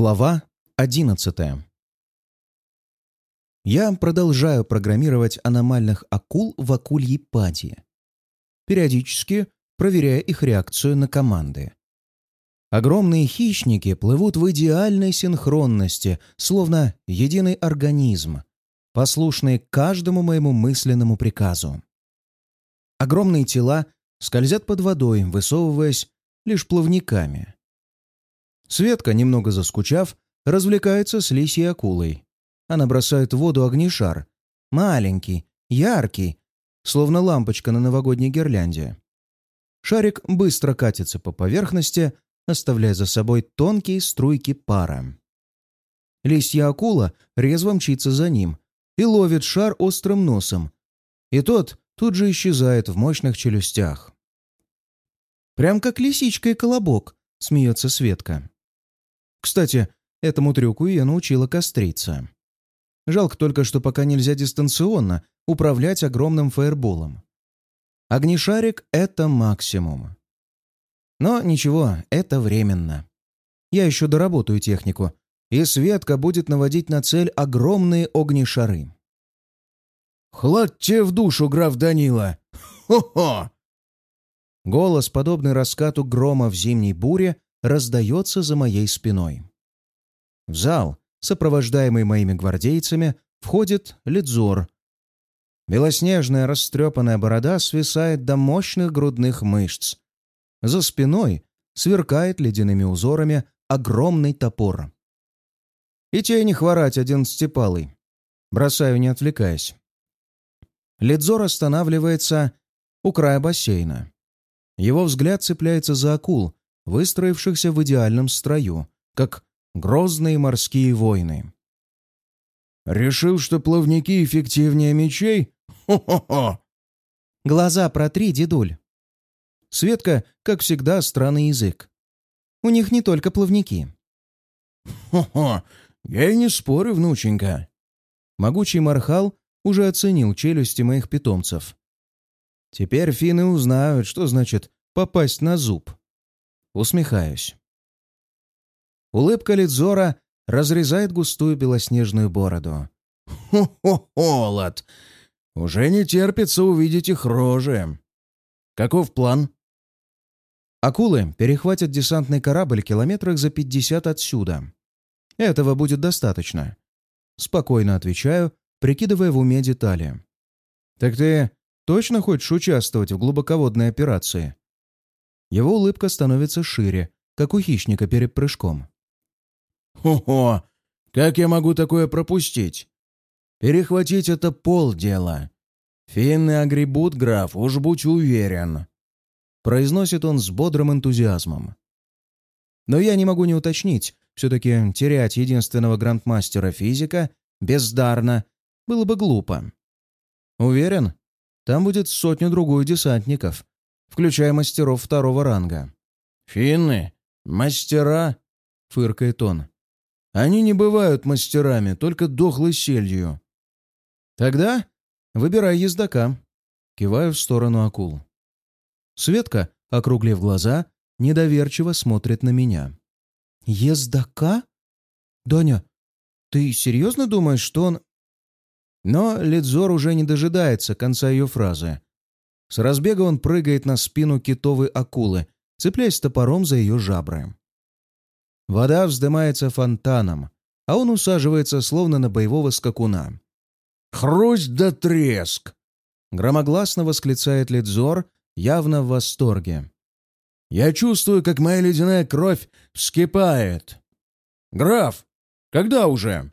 Глава 11 Я продолжаю программировать аномальных акул в акульей паде, периодически проверяя их реакцию на команды. Огромные хищники плывут в идеальной синхронности, словно единый организм, послушные каждому моему мысленному приказу. Огромные тела скользят под водой, высовываясь лишь плавниками. Светка, немного заскучав, развлекается с лисьей акулой. Она бросает в воду огнешар. Маленький, яркий, словно лампочка на новогодней гирлянде. Шарик быстро катится по поверхности, оставляя за собой тонкие струйки пара. Лисья акула резво мчится за ним и ловит шар острым носом, и тот тут же исчезает в мощных челюстях. «Прям как лисичка и колобок», — смеется Светка. Кстати, этому трюку ее научила кострица. Жалко только, что пока нельзя дистанционно управлять огромным фаерболом. Огнешарик — это максимум. Но ничего, это временно. Я еще доработаю технику, и Светка будет наводить на цель огромные огнешары. «Хладьте в душу, граф Данила! Хо-хо!» Голос, подобный раскату грома в зимней буре, раздается за моей спиной. В зал, сопровождаемый моими гвардейцами, входит Лидзор. Белоснежная растрепанная борода свисает до мощных грудных мышц. За спиной сверкает ледяными узорами огромный топор. И тени хворать одиннадцатипалый. Бросаю, не отвлекаясь. Лидзор останавливается у края бассейна. Его взгляд цепляется за акул, выстроившихся в идеальном строю, как грозные морские войны. «Решил, что плавники эффективнее мечей? Хо-хо-хо!» «Глаза протри, дедуль!» Светка, как всегда, странный язык. У них не только плавники. «Хо-хо! Я и не спорю, внученька!» Могучий Мархал уже оценил челюсти моих питомцев. Теперь финны узнают, что значит попасть на зуб. Усмехаюсь. Улыбка Лидзора разрезает густую белоснежную бороду. «Хо-хо-холод! Уже не терпится увидеть их рожи. Каков план?» Акулы перехватят десантный корабль километрах за пятьдесят отсюда. Этого будет достаточно. Спокойно отвечаю, прикидывая в уме детали. «Так ты точно хочешь участвовать в глубоководной операции?» Его улыбка становится шире, как у хищника перед прыжком. «Хо-хо! Как я могу такое пропустить? Перехватить это полдела. Финны огребут, граф, уж будь уверен!» Произносит он с бодрым энтузиазмом. Но я не могу не уточнить, все-таки терять единственного грандмастера физика бездарно было бы глупо. Уверен, там будет сотню-другую десантников, включая мастеров второго ранга. «Финны? Мастера?» — фыркает он. «Они не бывают мастерами, только дохлой сельдью». «Тогда выбирай ездока». Киваю в сторону акул. Светка, округлив глаза, недоверчиво смотрит на меня. «Ездока? Доня, ты серьезно думаешь, что он...» Но Лидзор уже не дожидается конца ее фразы. С разбега он прыгает на спину китовой акулы, цепляясь топором за ее жабры. Вода вздымается фонтаном, а он усаживается, словно на боевого скакуна. «Хрусть да треск!» Громогласно восклицает Лидзор, явно в восторге. «Я чувствую, как моя ледяная кровь вскипает!» «Граф, когда уже?»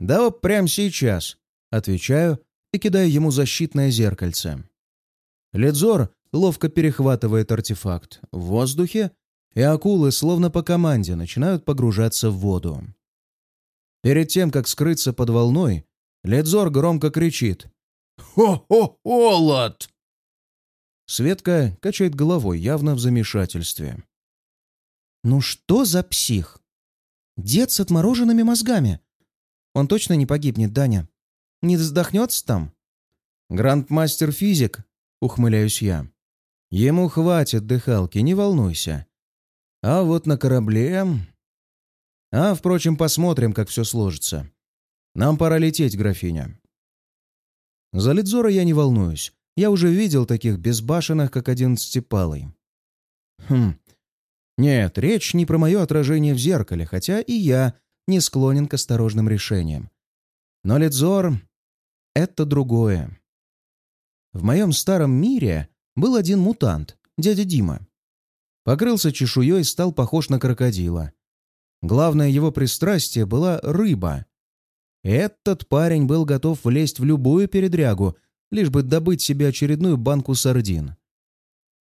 «Да прямо сейчас», — отвечаю и кидаю ему защитное зеркальце. Ледзор ловко перехватывает артефакт в воздухе, и акулы, словно по команде, начинают погружаться в воду. Перед тем, как скрыться под волной, Ледзор громко кричит «Хо-хо-холод!» Светка качает головой, явно в замешательстве. «Ну что за псих? Дед с отмороженными мозгами. Он точно не погибнет, Даня? Не вздохнется там?» «Грандмастер-физик ухмыляюсь я. Ему хватит дыхалки, не волнуйся. А вот на корабле... А, впрочем, посмотрим, как все сложится. Нам пора лететь, графиня. За Лидзора я не волнуюсь. Я уже видел таких безбашенных, как одиннадцатипалый. Хм. Нет, речь не про мое отражение в зеркале, хотя и я не склонен к осторожным решениям. Но Лидзор — это другое. В моем старом мире был один мутант, дядя Дима. Покрылся чешуей и стал похож на крокодила. Главное его пристрастие была рыба. Этот парень был готов влезть в любую передрягу, лишь бы добыть себе очередную банку сардин.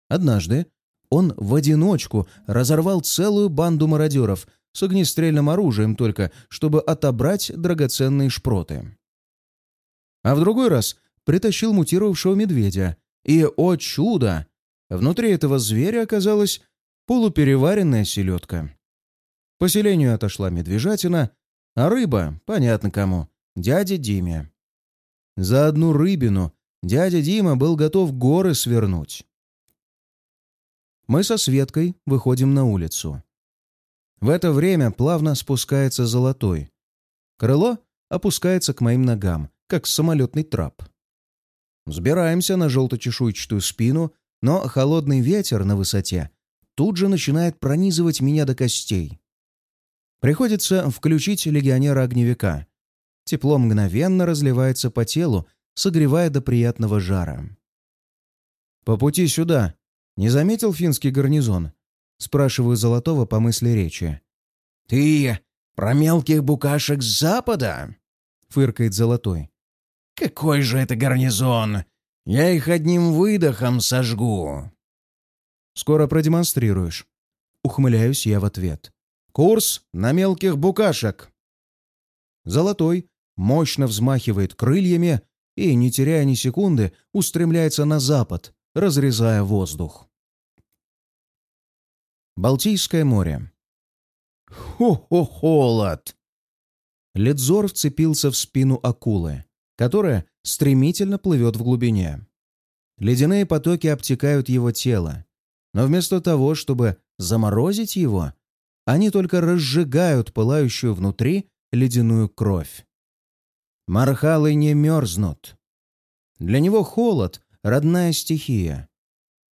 Однажды он в одиночку разорвал целую банду мародеров с огнестрельным оружием только, чтобы отобрать драгоценные шпроты. А в другой раз притащил мутировавшего медведя, и, о чудо, внутри этого зверя оказалась полупереваренная селедка. Поселению отошла медвежатина, а рыба, понятно кому, дяде Диме. За одну рыбину дядя Дима был готов горы свернуть. Мы со Светкой выходим на улицу. В это время плавно спускается золотой. Крыло опускается к моим ногам, как самолетный трап. Взбираемся на желто-чешуйчатую спину, но холодный ветер на высоте тут же начинает пронизывать меня до костей. Приходится включить легионера-огневика. Тепло мгновенно разливается по телу, согревая до приятного жара. «По пути сюда не заметил финский гарнизон?» Спрашиваю Золотого по мысли речи. «Ты про мелких букашек с запада?» — фыркает Золотой. «Какой же это гарнизон? Я их одним выдохом сожгу!» «Скоро продемонстрируешь». Ухмыляюсь я в ответ. Курс на мелких букашек. Золотой мощно взмахивает крыльями и, не теряя ни секунды, устремляется на запад, разрезая воздух. Балтийское море. Хо-хо, холод! Ледзор вцепился в спину акулы, которая стремительно плывет в глубине. Ледяные потоки обтекают его тело, но вместо того, чтобы заморозить его, они только разжигают пылающую внутри ледяную кровь. Мархалы не мерзнут. Для него холод — родная стихия.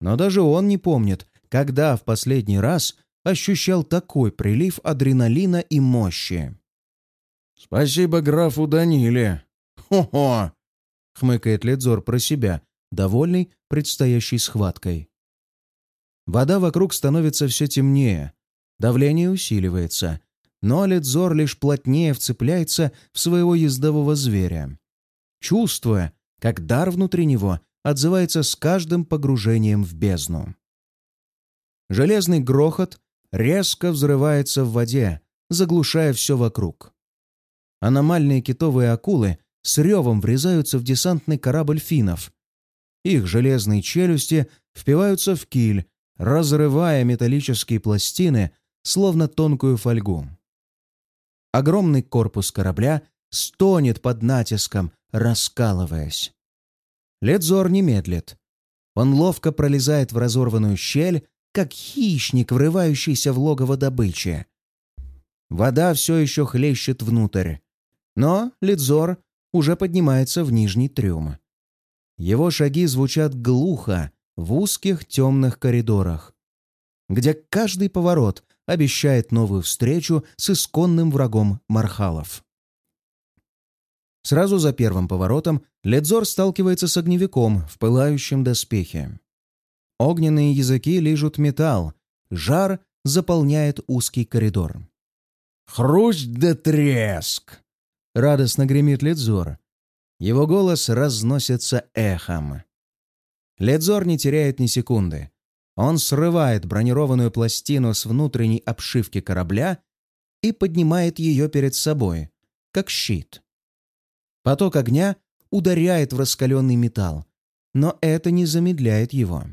Но даже он не помнит, когда в последний раз ощущал такой прилив адреналина и мощи. «Спасибо графу Даниле!» «Хо-хо!» — хмыкает Ледзор про себя, довольный предстоящей схваткой. Вода вокруг становится все темнее, Давление усиливается, но Ледзор лишь плотнее вцепляется в своего ездового зверя, чувствуя, как дар внутри него отзывается с каждым погружением в бездну. Железный грохот резко взрывается в воде, заглушая все вокруг. Аномальные китовые акулы с ревом врезаются в десантный корабль финнов. Их железные челюсти впиваются в киль, разрывая металлические пластины словно тонкую фольгу. Огромный корпус корабля стонет под натиском, раскалываясь. Ледзор не медлит. Он ловко пролезает в разорванную щель, как хищник, врывающийся в логово добычи. Вода все еще хлещет внутрь, но Ледзор уже поднимается в нижний трюм. Его шаги звучат глухо в узких темных коридорах, где каждый поворот обещает новую встречу с исконным врагом Мархалов. Сразу за первым поворотом Ледзор сталкивается с огневиком в пылающем доспехе. Огненные языки лижут металл, жар заполняет узкий коридор. «Хрусть да треск!» — радостно гремит Ледзор. Его голос разносится эхом. Ледзор не теряет ни секунды. Он срывает бронированную пластину с внутренней обшивки корабля и поднимает ее перед собой, как щит. Поток огня ударяет в раскаленный металл, но это не замедляет его.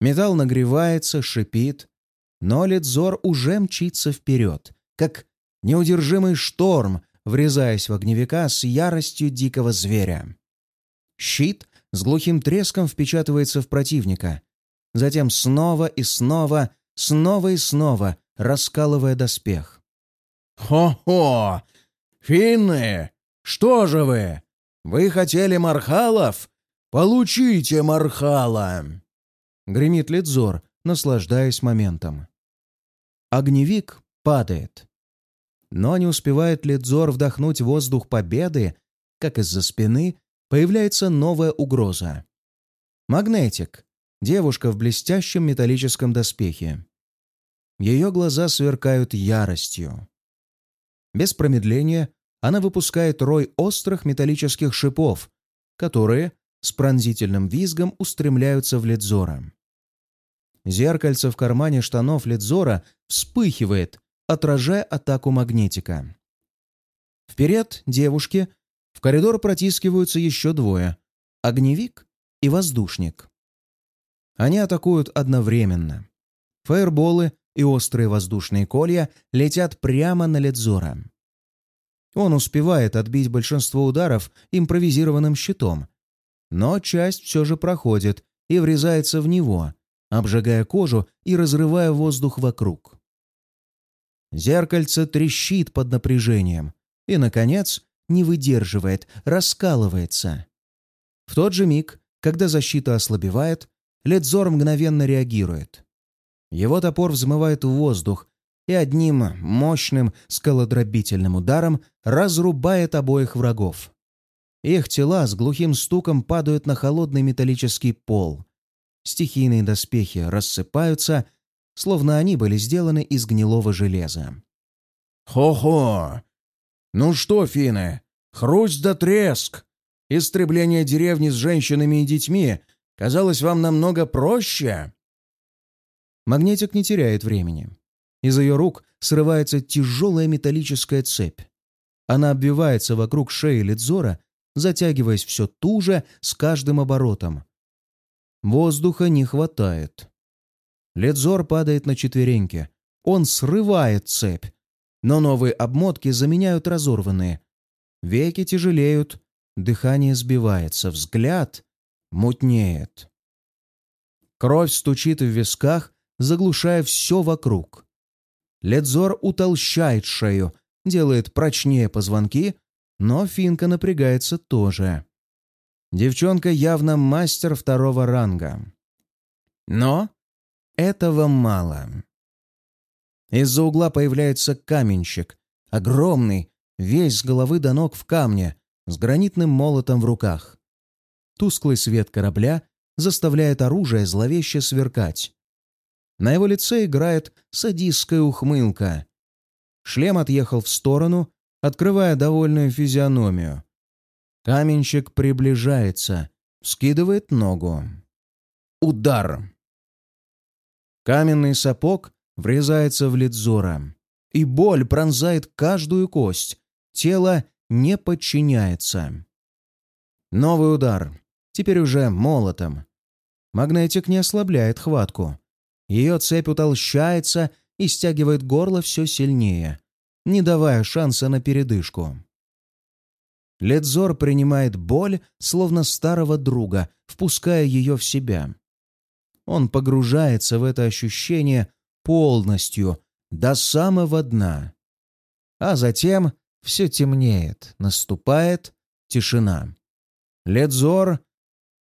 Металл нагревается, шипит, но Ледзор уже мчится вперед, как неудержимый шторм, врезаясь в огневика с яростью дикого зверя. Щит с глухим треском впечатывается в противника, затем снова и снова, снова и снова, раскалывая доспех. «Хо-хо! Финны! Что же вы? Вы хотели мархалов? Получите мархала!» Гремит Лидзор, наслаждаясь моментом. Огневик падает. Но не успевает Лидзор вдохнуть воздух победы, как из-за спины появляется новая угроза. Магнетик. Девушка в блестящем металлическом доспехе. Ее глаза сверкают яростью. Без промедления она выпускает рой острых металлических шипов, которые с пронзительным визгом устремляются в Ледзора. Зеркальце в кармане штанов Ледзора вспыхивает, отражая атаку магнетика. Вперед девушки в коридор протискиваются еще двое — огневик и воздушник. Они атакуют одновременно. Фаерболы и острые воздушные колья летят прямо на Ледзора. Он успевает отбить большинство ударов импровизированным щитом, но часть все же проходит и врезается в него, обжигая кожу и разрывая воздух вокруг. Зеркальце трещит под напряжением и, наконец, не выдерживает, раскалывается. В тот же миг, когда защита ослабевает, Ледзор мгновенно реагирует. Его топор взмывает в воздух и одним мощным скалодробительным ударом разрубает обоих врагов. Их тела с глухим стуком падают на холодный металлический пол. Стихийные доспехи рассыпаются, словно они были сделаны из гнилого железа. «Хо-хо! Ну что, финны, хрусть да треск! Истребление деревни с женщинами и детьми казалось вам намного проще?» Магнетик не теряет времени. Из ее рук срывается тяжелая металлическая цепь. Она обвивается вокруг шеи Лидзора, затягиваясь все туже с каждым оборотом. Воздуха не хватает. Ледзор падает на четвереньки. Он срывает цепь, но новые обмотки заменяют разорванные. Веки тяжелеют, дыхание сбивается, взгляд мутнеет. Кровь стучит в висках, заглушая все вокруг. Ледзор утолщает шею, делает прочнее позвонки, но Финка напрягается тоже. Девчонка явно мастер второго ранга. Но этого мало. Из-за угла появляется каменщик, огромный, весь с головы до ног в камне, с гранитным молотом в руках. Тусклый свет корабля заставляет оружие зловеще сверкать. На его лице играет садистская ухмылка. Шлем отъехал в сторону, открывая довольную физиономию. Каменщик приближается, скидывает ногу. Удар! Каменный сапог врезается в Лидзора, и боль пронзает каждую кость. Тело не подчиняется. Новый удар, теперь уже молотом. Магнетик не ослабляет хватку. Ее цепь утолщается и стягивает горло все сильнее, не давая шанса на передышку. Ледзор принимает боль, словно старого друга, впуская ее в себя. Он погружается в это ощущение полностью, до самого дна. А затем все темнеет, наступает тишина. Ледзор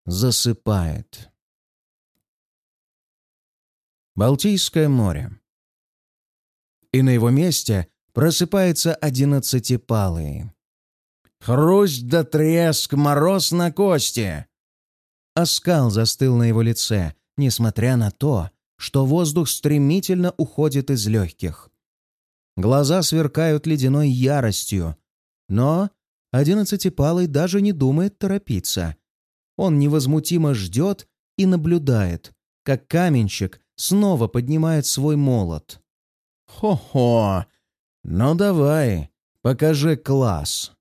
засыпает. Балтийское море. И на его месте просыпается одиннадцатипалый. Хрусть да треск, мороз на кости. Оскал застыл на его лице, несмотря на то, что воздух стремительно уходит из легких. Глаза сверкают ледяной яростью, но одиннадцатипалый даже не думает торопиться. Он невозмутимо ждет и наблюдает, как каменщик снова поднимает свой молот. «Хо-хо! Ну давай, покажи класс!»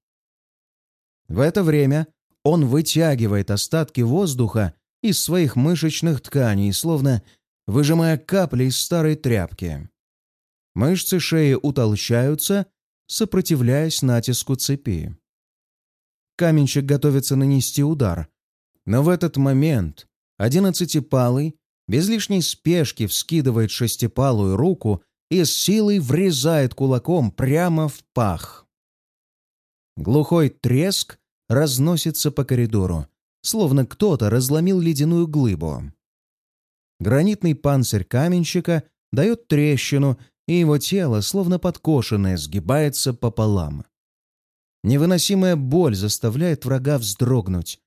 В это время он вытягивает остатки воздуха из своих мышечных тканей, словно выжимая капли из старой тряпки. Мышцы шеи утолщаются, сопротивляясь натиску цепи. Каменщик готовится нанести удар, но в этот момент одиннадцатипалый без лишней спешки вскидывает шестипалую руку и с силой врезает кулаком прямо в пах. Глухой треск разносится по коридору, словно кто-то разломил ледяную глыбу. Гранитный панцирь каменщика дает трещину, и его тело, словно подкошенное, сгибается пополам. Невыносимая боль заставляет врага вздрогнуть.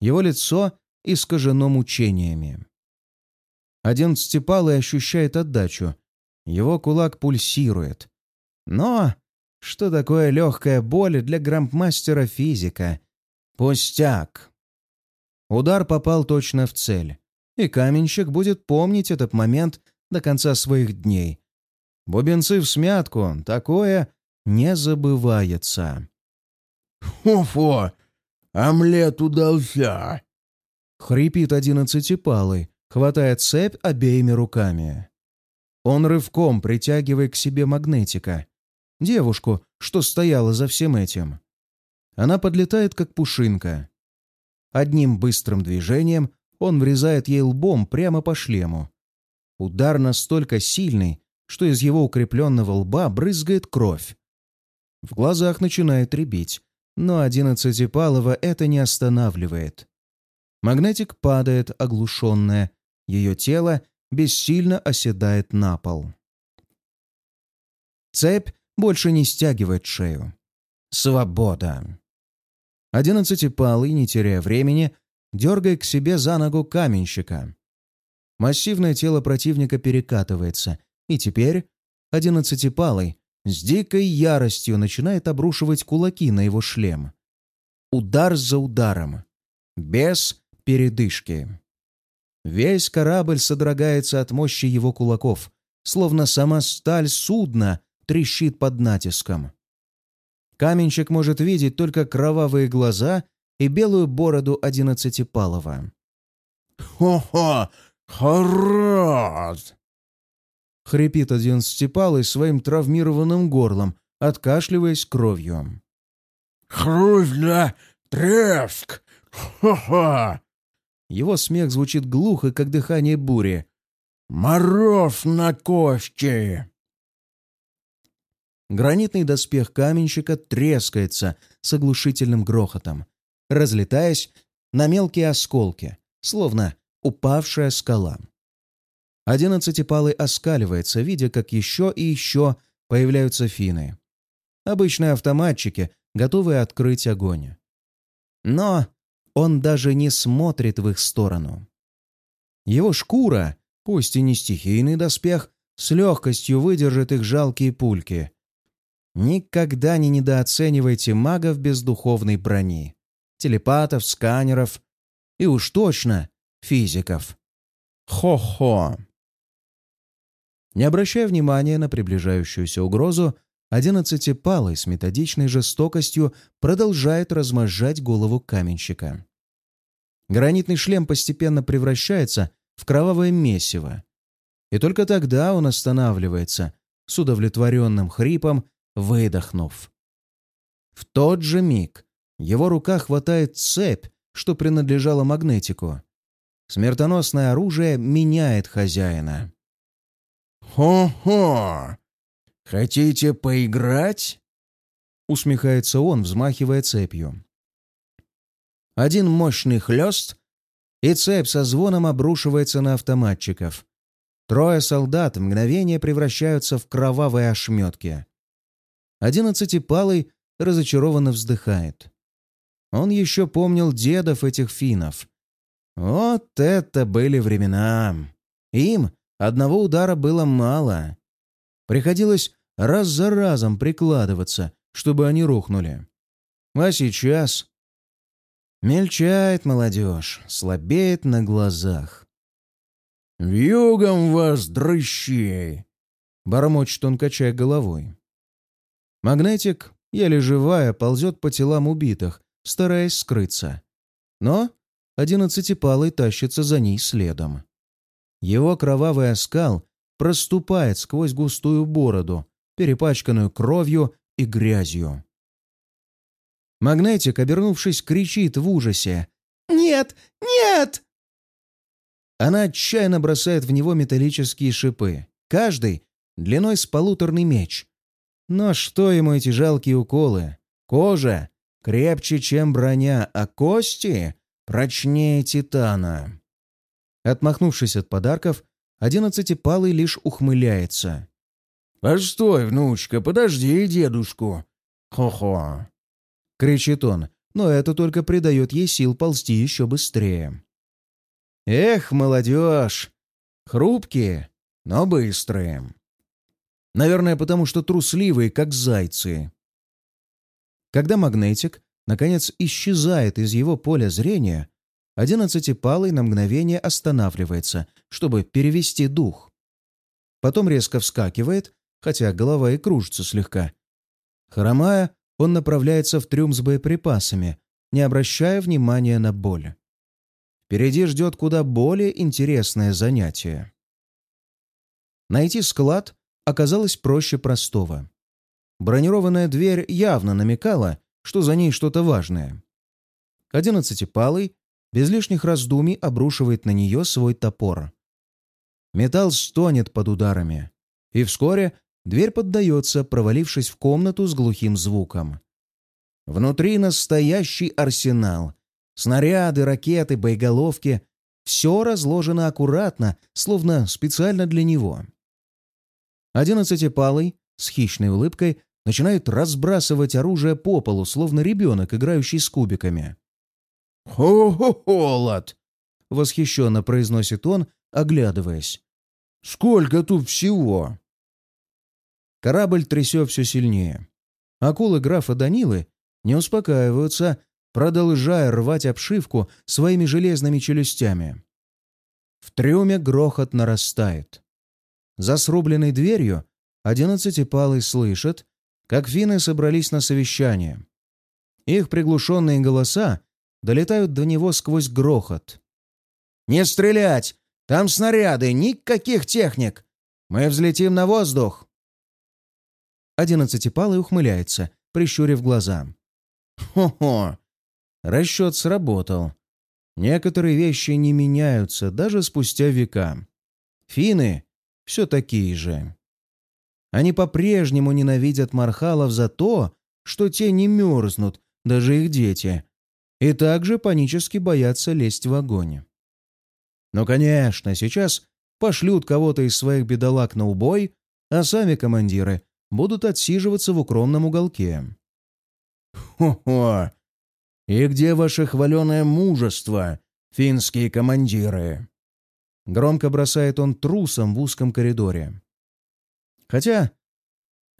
Его лицо искажено мучениями. Одиннадцатипалый ощущает отдачу. Его кулак пульсирует. Но что такое легкая боль для грампмастера физика? Пустяк. Удар попал точно в цель, и каменщик будет помнить этот момент до конца своих дней. Бубенцы в смятку, такое не забывается. «Фу-фу! Омлет удался!» Хрипит одиннадцатипалый, хватая цепь обеими руками. Он рывком притягивает к себе магнетика, девушку, что стояла за всем этим. Она подлетает, как пушинка. Одним быстрым движением он врезает ей лбом прямо по шлему. Удар настолько сильный, что из его укрепленного лба брызгает кровь. В глазах начинает рябить, но одиннадцатипалого это не останавливает. Магнетик падает, оглушенное. Ее тело бессильно оседает на пол. Цепь больше не стягивает шею. Свобода. Одиннадцатипалый, не теряя времени, дергает к себе за ногу каменщика. Массивное тело противника перекатывается, и теперь одиннадцатипалый с дикой яростью начинает обрушивать кулаки на его шлем. Удар за ударом. Без передышки. Весь корабль содрогается от мощи его кулаков, словно сама сталь судна трещит под натиском. Каменщик может видеть только кровавые глаза и белую бороду одиннадцатипалого. «Хо-хо! Хорош!» Хрипит одиннадцатипалый своим травмированным горлом, откашливаясь кровью. «Хрустля! Треск! Хо-хо! Его смех звучит глухо, как дыхание бури. «Мороз на кости!» Гранитный доспех каменщика трескается с оглушительным грохотом, разлетаясь на мелкие осколки, словно упавшая скала. Одиннадцатипалый оскаливается, видя, как еще и еще появляются фины. Обычные автоматчики, готовые открыть огонь. Но он даже не смотрит в их сторону. Его шкура, пусть и не стихийный доспех, с легкостью выдержит их жалкие пульки. Никогда не недооценивайте магов без духовной брони, телепатов, сканеров и уж точно физиков. Хо-хо. Не обращая внимания на приближающуюся угрозу, Одиннадцатипалый с методичной жестокостью продолжает размозжать голову каменщика. Гранитный шлем постепенно превращается в кровавое месиво. И только тогда он останавливается, с удовлетворенным хрипом выдохнув. В тот же миг его рука хватает цепь, что принадлежала магнетику. Смертоносное оружие меняет хозяина. «Хо-хо! «Хотите поиграть?» — усмехается он, взмахивая цепью. Один мощный хлёст, и цепь со звоном обрушивается на автоматчиков. Трое солдат в мгновение превращаются в кровавые ошметки. Одиннадцатипалый разочарованно вздыхает. Он еще помнил дедов этих финнов. Вот это были времена! Им одного удара было мало. Приходилось раз за разом прикладываться, чтобы они рухнули. А сейчас... Мельчает молодежь, слабеет на глазах. «Вьюгом вас, дрыщей!» — бормочет он, качая головой. Магнетик, еле живая, ползет по телам убитых, стараясь скрыться. Но одиннадцатипалый тащится за ней следом. Его кровавый оскал проступает сквозь густую бороду, перепачканную кровью и грязью. Магнетик, обернувшись, кричит в ужасе. «Нет! Нет!» Она отчаянно бросает в него металлические шипы, каждый длиной с полуторный меч. Но что ему эти жалкие уколы? Кожа крепче, чем броня, а кости прочнее титана. Отмахнувшись от подарков, одиннадцатипалый лишь ухмыляется. «Постой, внучка, подожди дедушку!» «Хо-хо!» — кричит он, но это только придает ей сил ползти еще быстрее. «Эх, молодежь! Хрупкие, но быстрые!» Наверное, потому что трусливые, как зайцы. Когда магнетик, наконец, исчезает из его поля зрения, одиннадцатипалый на мгновение останавливается, чтобы перевести дух. Потом резко вскакивает, хотя голова и кружится слегка. Хромая, он направляется в трюм с боеприпасами, не обращая внимания на боль. Впереди ждет куда более интересное занятие. Найти склад оказалось проще простого. Бронированная дверь явно намекала, что за ней что-то важное. Одиннадцатипалый без лишних раздумий обрушивает на нее свой топор. Металл стонет под ударами, и вскоре дверь поддается, провалившись в комнату с глухим звуком. Внутри настоящий арсенал. Снаряды, ракеты, боеголовки — все разложено аккуратно, словно специально для него. Одиннадцатипалый с хищной улыбкой начинает разбрасывать оружие по полу, словно ребенок, играющий с кубиками. «Хо-хо-холод!» — восхищенно произносит он, оглядываясь. «Сколько тут всего!» Корабль трясет все сильнее. Акулы графа Данилы не успокаиваются, продолжая рвать обшивку своими железными челюстями. В трюме грохот нарастает. За срубленной дверью одиннадцатипалый слышит, как финны собрались на совещание. Их приглушенные голоса долетают до него сквозь грохот. «Не стрелять! Там снаряды! Никаких техник! Мы взлетим на воздух!» Одиннадцатипалый ухмыляется, прищурив глаза. «Хо-хо! Расчет сработал. Некоторые вещи не меняются даже спустя века. Финны все такие же. Они по-прежнему ненавидят мархалов за то, что те не мерзнут, даже их дети, и также панически боятся лезть в огонь. Ну, конечно, сейчас пошлют кого-то из своих бедолаг на убой, а сами командиры будут отсиживаться в укромном уголке. «Хо-хо! И где ваше хваленое мужество, финские командиры?» Громко бросает он трусом в узком коридоре. Хотя,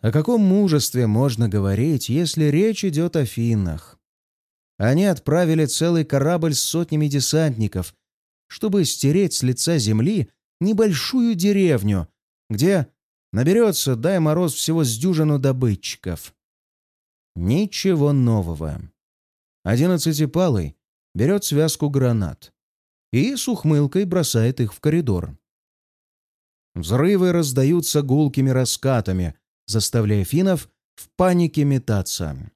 о каком мужестве можно говорить, если речь идет о финнах? Они отправили целый корабль с сотнями десантников, чтобы стереть с лица земли небольшую деревню, где наберется, дай мороз, всего с дюжину добытчиков. Ничего нового. Одиннадцатипалый берет связку гранат и с ухмылкой бросает их в коридор. Взрывы раздаются гулкими раскатами, заставляя финнов в панике метаться.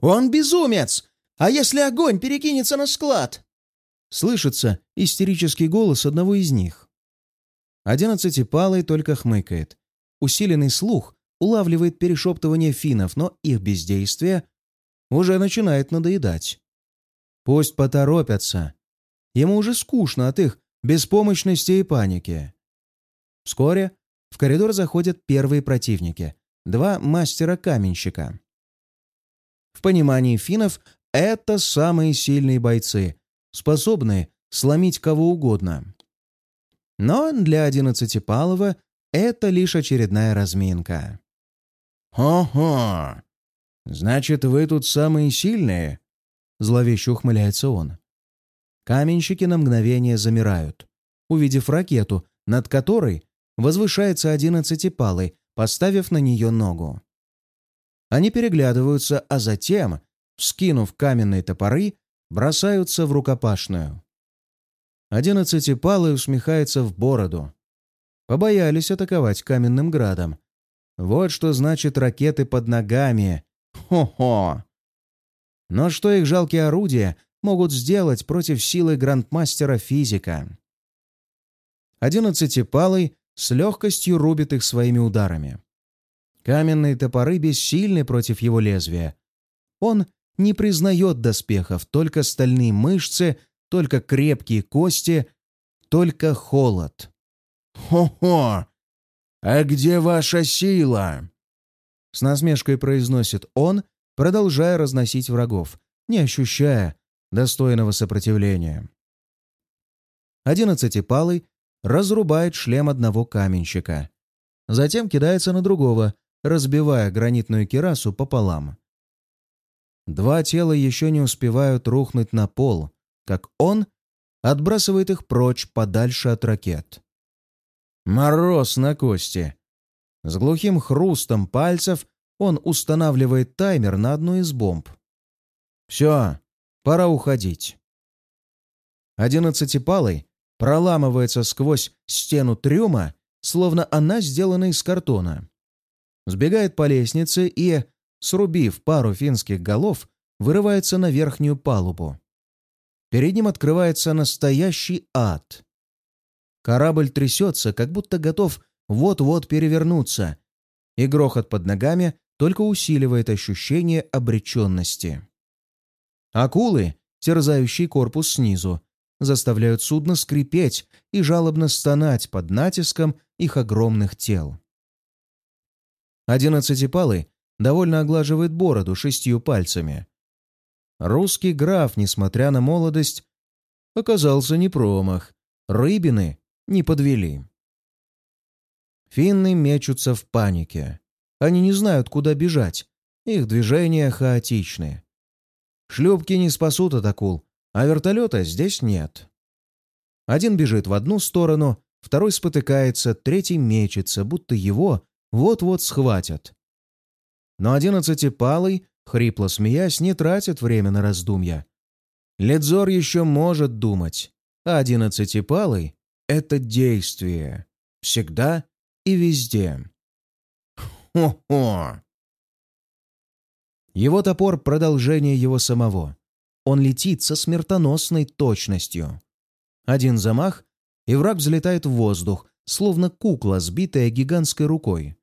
«Он безумец! А если огонь перекинется на склад?» Слышится истерический голос одного из них. Одиннадцатипалый только хмыкает. Усиленный слух улавливает перешептывание финнов, но их бездействие уже начинает надоедать. Пусть поторопятся, Ему уже скучно от их беспомощности и паники. Вскоре в коридор заходят первые противники — два мастера-каменщика. В понимании финнов это самые сильные бойцы, способные сломить кого угодно. Но для одиннадцатипалого это лишь очередная разминка. «Хо-хо! Значит, вы тут самые сильные?» Зловеще ухмыляется он. Каменщики на мгновение замирают, увидев ракету, над которой возвышается одиннадцатипалый, поставив на нее ногу. Они переглядываются, а затем, вскинув каменные топоры, бросаются в рукопашную. Одиннадцатипалый усмехается в бороду. Побоялись атаковать каменным градом. Вот что значит ракеты под ногами. Хо-хо! Но что их жалкие орудия могут сделать против силы грандмастера физика. Одиннадцатипалый с легкостью рубит их своими ударами. Каменные топоры бессильны против его лезвия. Он не признает доспехов, только стальные мышцы, только крепкие кости, только холод. «Хо-хо! А где ваша сила?» С насмешкой произносит он, продолжая разносить врагов, не ощущая достойного сопротивления. Одиннадцатипалый разрубает шлем одного каменщика. Затем кидается на другого, разбивая гранитную кирасу пополам. Два тела еще не успевают рухнуть на пол, как он отбрасывает их прочь подальше от ракет. Мороз на кости. С глухим хрустом пальцев он устанавливает таймер на одну из бомб. Все, пора уходить. Одиннадцатипалый проламывается сквозь стену трюма, словно она сделана из картона. Сбегает по лестнице и, срубив пару финских голов, вырывается на верхнюю палубу. Перед ним открывается настоящий ад. Корабль трясется, как будто готов вот-вот перевернуться, и грохот под ногами только усиливает ощущение обреченности. Акулы, терзающие корпус снизу, заставляют судно скрипеть и жалобно стонать под натиском их огромных тел. Одиннадцатипалый довольно оглаживает бороду шестью пальцами. Русский граф, несмотря на молодость, оказался не промах. Рыбины не подвели. Финны мечутся в панике. Они не знают, куда бежать. Их движения хаотичны. Шлюпки не спасут от акул, а вертолета здесь нет. Один бежит в одну сторону, второй спотыкается, третий мечется, будто его вот-вот схватят. Но одиннадцатипалый, хрипло смеясь, не тратит время на раздумья. Ледзор еще может думать, а одиннадцатипалый — это действие. Всегда и везде. Хо-хо! Его топор — продолжение его самого. Он летит со смертоносной точностью. Один замах, и враг взлетает в воздух, словно кукла, сбитая гигантской рукой.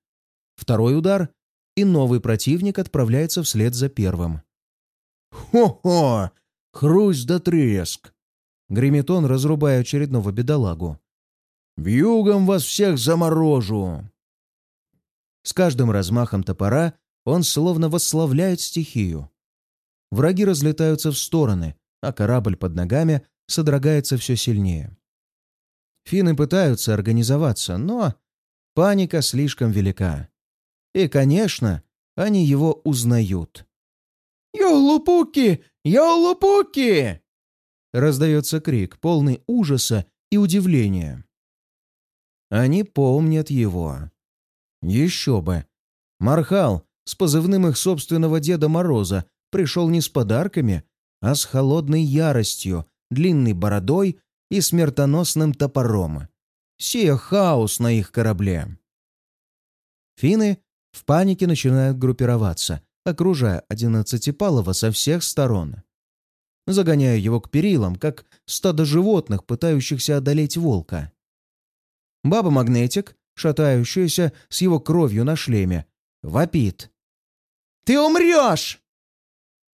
Второй удар, и новый противник отправляется вслед за первым. «Хо-хо! Хрусть да треск!» Гремит он, разрубая очередного бедолагу. «Вьюгом вас всех заморожу!» С каждым размахом топора он словно восславляет стихию. Враги разлетаются в стороны, а корабль под ногами содрогается все сильнее. Финны пытаются организоваться, но паника слишком велика. И, конечно, они его узнают. «Йолупуки! Йолупуки!» Раздается крик, полный ужаса и удивления. Они помнят его. Еще бы. Мархал с позывным их собственного Деда Мороза пришел не с подарками, а с холодной яростью, длинной бородой и смертоносным топором. Сия хаос на их корабле. Финны в панике начинают группироваться, окружая одиннадцатипалого со всех сторон. Загоняя его к перилам, как стадо животных, пытающихся одолеть волка. Баба-магнетик, шатающаяся с его кровью на шлеме, вопит. «Ты умрешь!»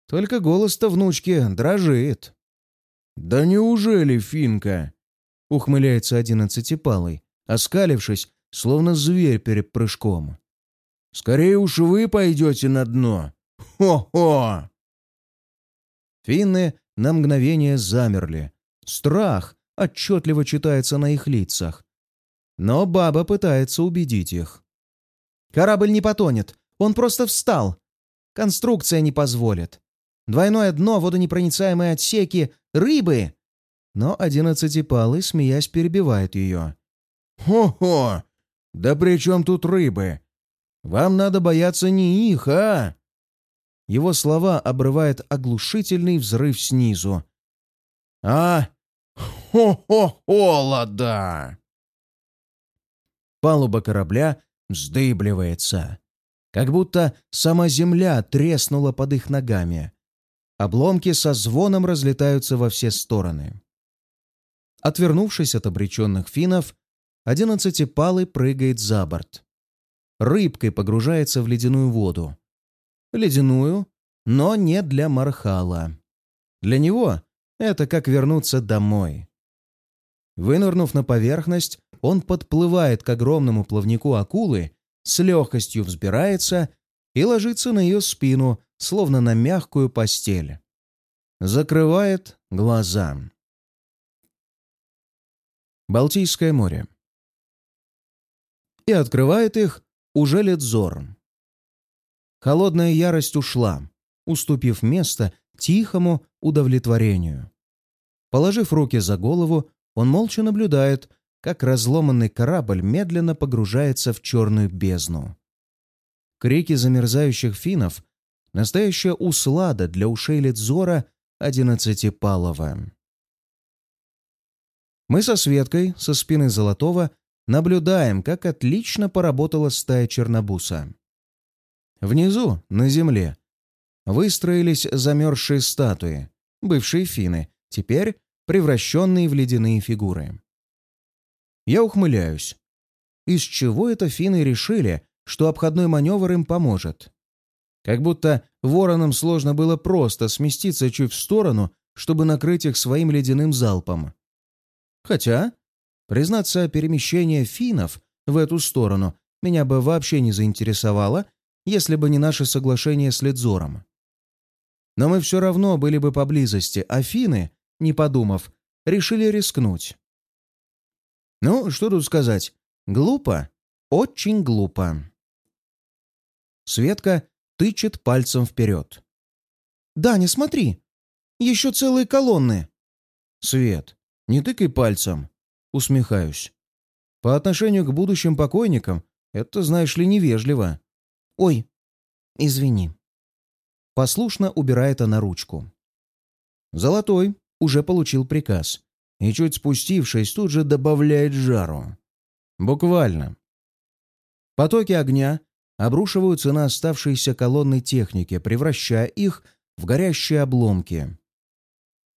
Только голос-то внучки дрожит. «Да неужели, Финка?» — ухмыляется одиннадцатипалый, оскалившись, словно зверь перед прыжком. «Скорее уж вы пойдете на дно! Хо-хо!» Финны на мгновение замерли. Страх отчетливо читается на их лицах. Но баба пытается убедить их. «Корабль не потонет, он просто встал. Конструкция не позволит. Двойное дно, водонепроницаемые отсеки, рыбы!» Но одиннадцатипалый, смеясь, перебивает ее. «Хо-хо! Да при чем тут рыбы? Вам надо бояться не их, а?» Его слова обрывает оглушительный взрыв снизу. «А? Хо-хо! Холода!» Палуба корабля вздыбливается, как будто сама земля треснула под их ногами. Обломки со звоном разлетаются во все стороны. Отвернувшись от обреченных финнов, одиннадцатипалый прыгает за борт. Рыбкой погружается в ледяную воду. Ледяную, но не для Мархала. Для него это как вернуться домой. Вынырнув на поверхность, он подплывает к огромному плавнику акулы, с легкостью взбирается и ложится на ее спину, словно на мягкую постель. Закрывает глаза. Балтийское море. И открывает их уже Ледзор. Холодная ярость ушла, уступив место тихому удовлетворению. Положив руки за голову, он молча наблюдает, как разломанный корабль медленно погружается в черную бездну. Крики замерзающих финнов — настоящая услада для ушей Ледзора одиннадцатипалого. Мы со Светкой, со спины Золотого, наблюдаем, как отлично поработала стая Чернобуса. Внизу, на земле, выстроились замерзшие статуи, бывшие финны, теперь превращенные в ледяные фигуры. Я ухмыляюсь. Из чего это финны решили, что обходной маневр им поможет? Как будто воронам сложно было просто сместиться чуть в сторону, чтобы накрыть их своим ледяным залпом. Хотя, признаться, перемещение финнов в эту сторону меня бы вообще не заинтересовало, если бы не наше соглашение с Ледзором. Но мы все равно были бы поблизости, а финны, не подумав, решили рискнуть. Ну, что тут сказать? Глупо. Очень глупо. Светка тычет пальцем вперед. «Даня, смотри! Еще целые колонны!» «Свет, не тыкай пальцем!» Усмехаюсь. «По отношению к будущим покойникам это, знаешь ли, невежливо». «Ой, извини». Послушно убирает она ручку. Золотой уже получил приказ и, чуть спустившись, тут же добавляет жару. Буквально. Потоки огня обрушиваются на оставшиеся колонны техники, превращая их в горящие обломки.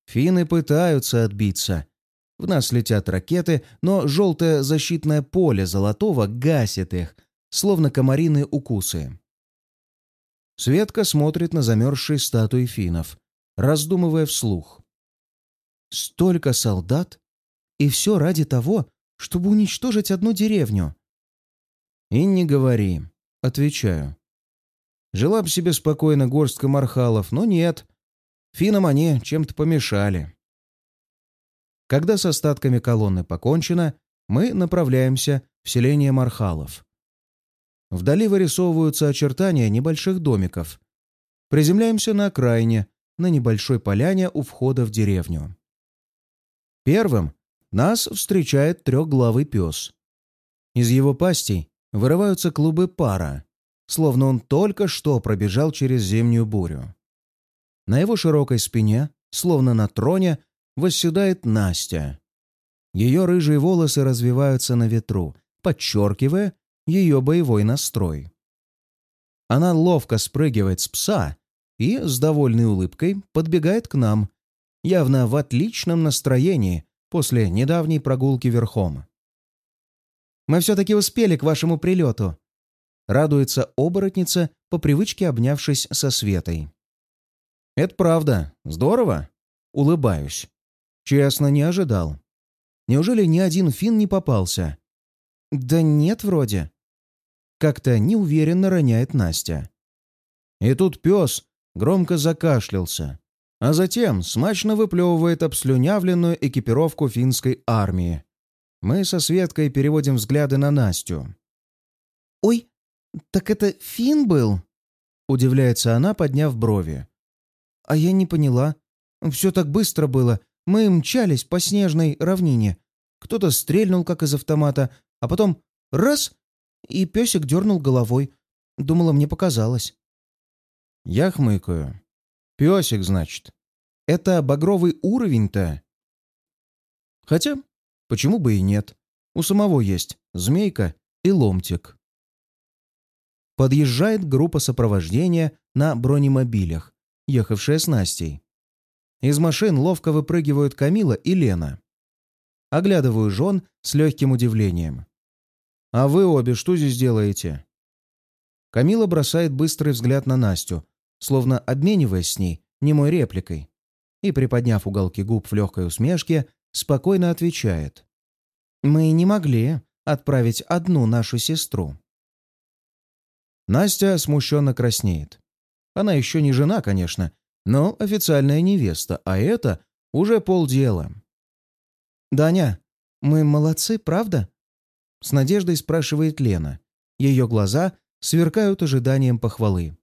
Финны пытаются отбиться. В нас летят ракеты, но желтое защитное поле золотого гасит их, словно комариные укусы. Светка смотрит на замерзшие статуи финнов, раздумывая вслух. Столько солдат, и все ради того, чтобы уничтожить одну деревню. И не говори, отвечаю. Жила бы себе спокойно горстка мархалов, но нет. Финам они чем-то помешали. Когда с остатками колонны покончено, мы направляемся в селение мархалов. Вдали вырисовываются очертания небольших домиков. Приземляемся на окраине, на небольшой поляне у входа в деревню. Первым нас встречает трехглавый пес. Из его пастей вырываются клубы пара, словно он только что пробежал через зимнюю бурю. На его широкой спине, словно на троне, восседает Настя. Ее рыжие волосы развиваются на ветру, подчеркивая ее боевой настрой. Она ловко спрыгивает с пса и с довольной улыбкой подбегает к нам, явно в отличном настроении после недавней прогулки верхом. «Мы все-таки успели к вашему прилету», — радуется оборотница, по привычке обнявшись со Светой. «Это правда. Здорово?» — улыбаюсь. «Честно, не ожидал. Неужели ни один фин не попался?» «Да нет, вроде». Как-то неуверенно роняет Настя. И тут пес громко закашлялся, а затем смачно выплевывает обслюнявленную экипировку финской армии. Мы со Светкой переводим взгляды на Настю. «Ой, так это Фин был?» — удивляется она, подняв брови. «А я не поняла. Все так быстро было. Мы мчались по снежной равнине. Кто-то стрельнул, как из автомата, а потом раз — и песик дернул головой. Думала, мне показалось». Я хмыкаю. Песик, значит. Это багровый уровень-то? Хотя, почему бы и нет? У самого есть змейка и ломтик. Подъезжает группа сопровождения на бронемобилях, ехавшая с Настей. Из машин ловко выпрыгивают Камила и Лена. оглядываю жен с легким удивлением. «А вы обе что здесь делаете?» Камила бросает быстрый взгляд на Настю, словно обмениваясь с ней немой репликой, и, приподняв уголки губ в легкой усмешке, спокойно отвечает. «Мы не могли отправить одну нашу сестру». Настя смущенно краснеет. Она еще не жена, конечно, но официальная невеста, а это уже полдела. «Даня, мы молодцы, правда?» С надеждой спрашивает Лена. Ее глаза сверкают ожиданием похвалы.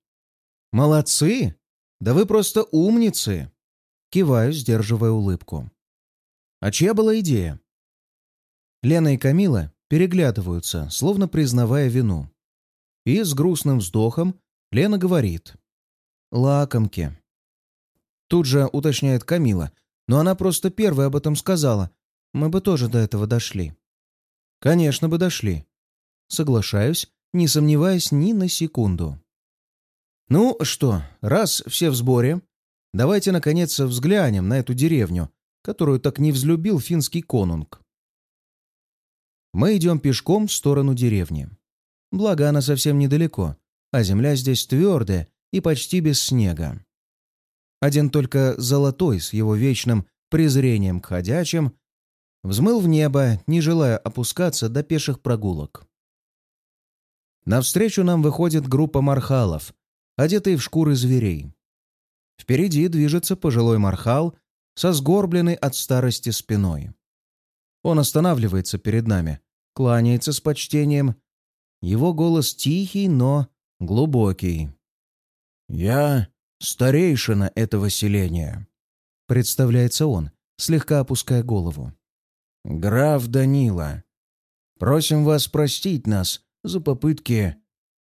«Молодцы? Да вы просто умницы!» Киваю, сдерживая улыбку. «А чья была идея?» Лена и Камила переглядываются, словно признавая вину. И с грустным вздохом Лена говорит. «Лакомки». Тут же уточняет Камила, но она просто первая об этом сказала. Мы бы тоже до этого дошли. Конечно бы дошли. Соглашаюсь, не сомневаясь ни на секунду. Ну что, раз все в сборе, давайте наконец взглянем на эту деревню, которую так не взлюбил финский конунг. Мы идем пешком в сторону деревни. Благо, она совсем недалеко, а земля здесь твердая и почти без снега. Один только золотой с его вечным презрением к ходячим взмыл в небо, не желая опускаться до пеших прогулок. Навстречу нам выходит группа мархалов, одетые в шкуры зверей. Впереди движется пожилой мархал со сгорбленной от старости спиной. Он останавливается перед нами, кланяется с почтением. Его голос тихий, но глубокий. «Я старейшина этого селения», — представляется он, слегка опуская голову. «Граф Данила, просим вас простить нас за попытки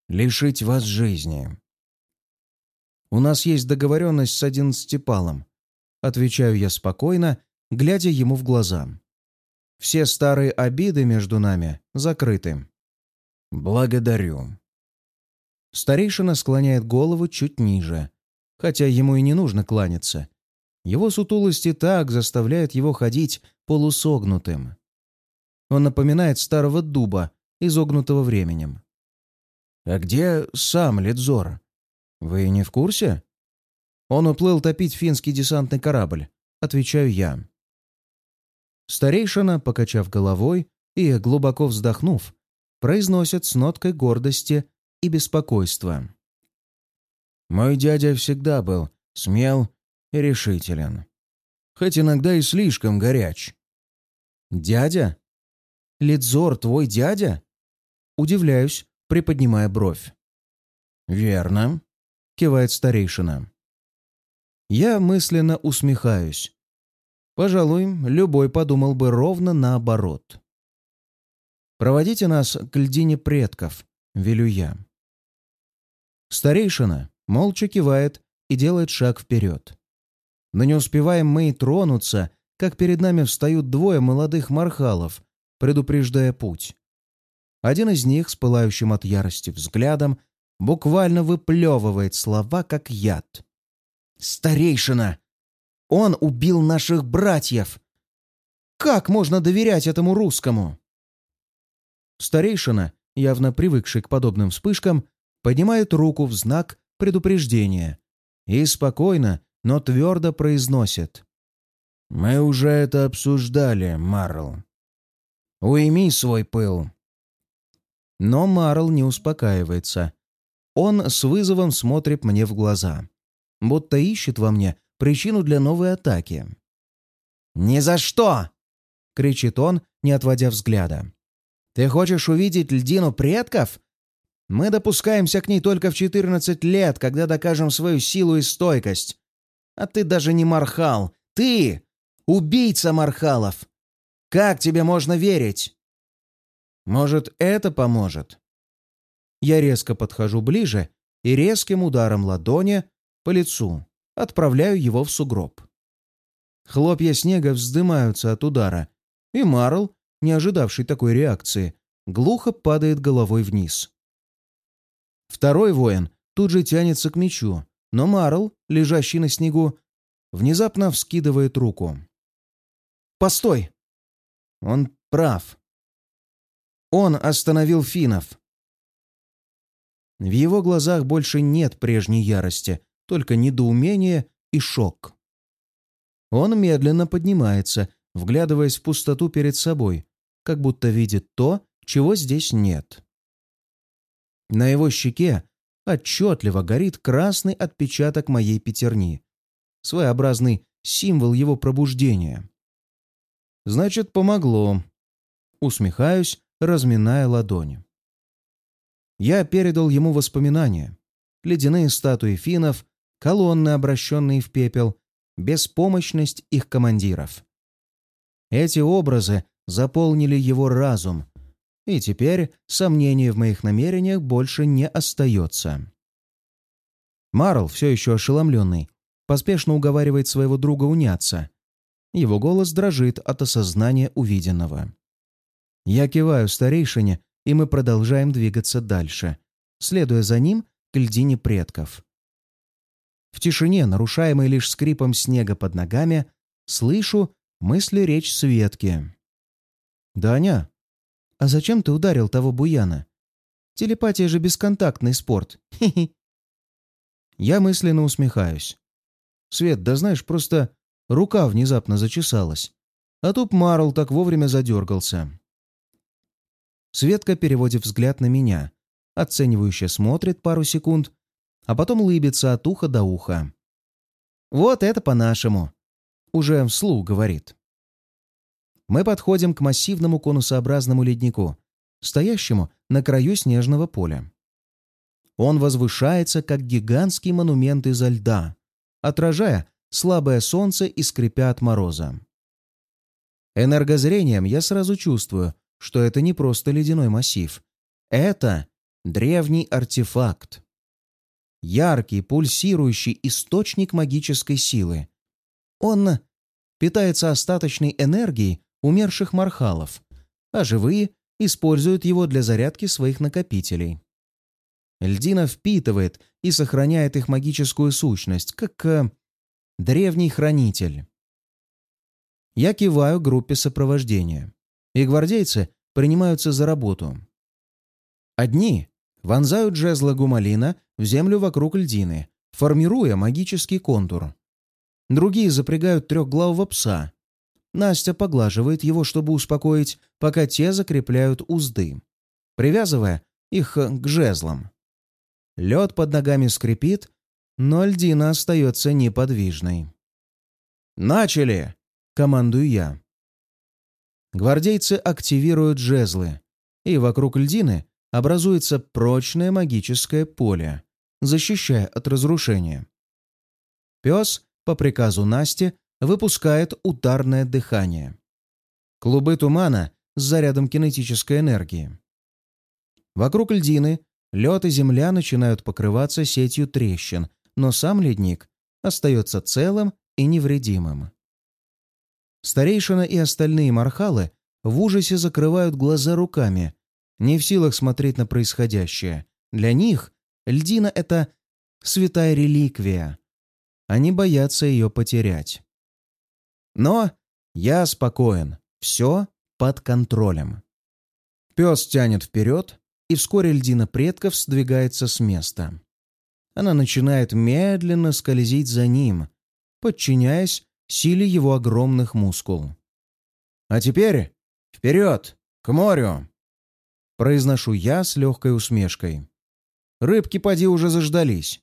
лишить вас жизни». «У нас есть договоренность с одиннадцатипалом», — отвечаю я спокойно, глядя ему в глаза. «Все старые обиды между нами закрыты». «Благодарю». Старейшина склоняет голову чуть ниже, хотя ему и не нужно кланяться. Его сутулость и так заставляет его ходить полусогнутым. Он напоминает старого дуба, изогнутого временем. «А где сам Лидзор? Вы не в курсе?» «Он уплыл топить финский десантный корабль», — отвечаю я. Старейшина, покачав головой и глубоко вздохнув, произносит с ноткой гордости и беспокойства. «Мой дядя всегда был смел и решителен. Хоть иногда и слишком горяч. «Дядя? Лидзор твой дядя?» Удивляюсь, приподнимая бровь. «Верно», — кивает старейшина. Я мысленно усмехаюсь. Пожалуй, любой подумал бы ровно наоборот. «Проводите нас к льдине предков», — велю я. Старейшина молча кивает и делает шаг вперед. Но не успеваем мы и тронуться, как перед нами встают двое молодых мархалов, предупреждая путь. Один из них, с пылающим от ярости взглядом, буквально выплевывает слова, как яд. «Старейшина! Он убил наших братьев! Как можно доверять этому русскому?» Старейшина, явно привыкший к подобным вспышкам, поднимает руку в знак предупреждения и спокойно, но твердо произносит. «Мы уже это обсуждали, Марл. Уйми свой пыл». Но Марл не успокаивается. Он с вызовом смотрит мне в глаза, будто ищет во мне причину для новой атаки. «Ни за что!» — кричит он, не отводя взгляда. «Ты хочешь увидеть льдину предков? Мы допускаемся к ней только в 14 лет, когда докажем свою силу и стойкость. А ты даже не Мархал. Ты — убийца Мархалов. Как тебе можно верить? Может, это поможет? Я резко подхожу ближе и резким ударом ладони по лицу отправляю его в сугроб. Хлопья снега вздымаются от удара, и Марл, не ожидавший такой реакции, глухо падает головой вниз. Второй воин тут же тянется к мечу, но Марл, лежащий на снегу, внезапно вскидывает руку. «Постой!» Он прав. Он остановил финнов. В его глазах больше нет прежней ярости, только недоумение и шок. Он медленно поднимается, вглядываясь в пустоту перед собой, как будто видит то, чего здесь нет. На его щеке отчетливо горит красный отпечаток моей пятерни, своеобразный символ его пробуждения. Значит, помогло. Усмехаюсь, разминая ладони. Я передал ему воспоминания. Ледяные статуи финнов, колонны, обращенные в пепел, беспомощность их командиров. Эти образы заполнили его разум, и теперь сомнений в моих намерениях больше не остается. Марл, все еще ошеломленный, поспешно уговаривает своего друга уняться. Его голос дрожит от осознания увиденного. Я киваю старейшине, и мы продолжаем двигаться дальше, следуя за ним к льдине предков. В тишине, нарушаемой лишь скрипом снега под ногами, слышу мысли речь Светки. «Даня, а зачем ты ударил того буяна? Телепатия же бесконтактный спорт. Хи-хи». Я мысленно усмехаюсь. Свет, да знаешь, просто рука внезапно зачесалась. А тут Марл так вовремя задергался. Светка переводит взгляд на меня, оценивающе смотрит пару секунд, а потом лыбится от уха до уха. «Вот это по-нашему!» Уже вслух говорит. Мы подходим к массивному конусообразному леднику, стоящему на краю снежного поля. Он возвышается, как гигантский монумент изо льда, отражая слабое солнце и скрипя от мороза. Энергозрением я сразу чувствую, что это не просто ледяной массив. Это древний артефакт. Яркий, пульсирующий источник магической силы. Он питается остаточной энергией умерших мархалов, а живые используют его для зарядки своих накопителей. Льдина впитывает и сохраняет их магическую сущность, как э, древний хранитель. Я киваю группе сопровождения, и гвардейцы принимаются за работу. Одни вонзают жезлы гумалина в землю вокруг льдины, формируя магический контур. Другие запрягают трехглавого пса. Настя поглаживает его, чтобы успокоить, пока те закрепляют узды, привязывая их к жезлам. Лед под ногами скрипит, но льдина остается неподвижной. «Начали!» — командую я. Гвардейцы активируют жезлы, и вокруг льдины образуется прочное магическое поле, защищая от разрушения. Пес, по приказу Насти, выпускает ударное дыхание. Клубы тумана с зарядом кинетической энергии. Вокруг льдины Лед и земля начинают покрываться сетью трещин, но сам ледник остается целым и невредимым. Старейшина и остальные мархалы в ужасе закрывают глаза руками, не в силах смотреть на происходящее. Для них льдина — это святая реликвия. Они боятся ее потерять. Но я спокоен, все под контролем. Пес тянет вперед, и вскоре льдина предков сдвигается с места. Она начинает медленно скользить за ним, подчиняясь силе его огромных мускул. «А теперь вперед, к морю!» Произношу я с легкой усмешкой. Рыбки поди уже заждались.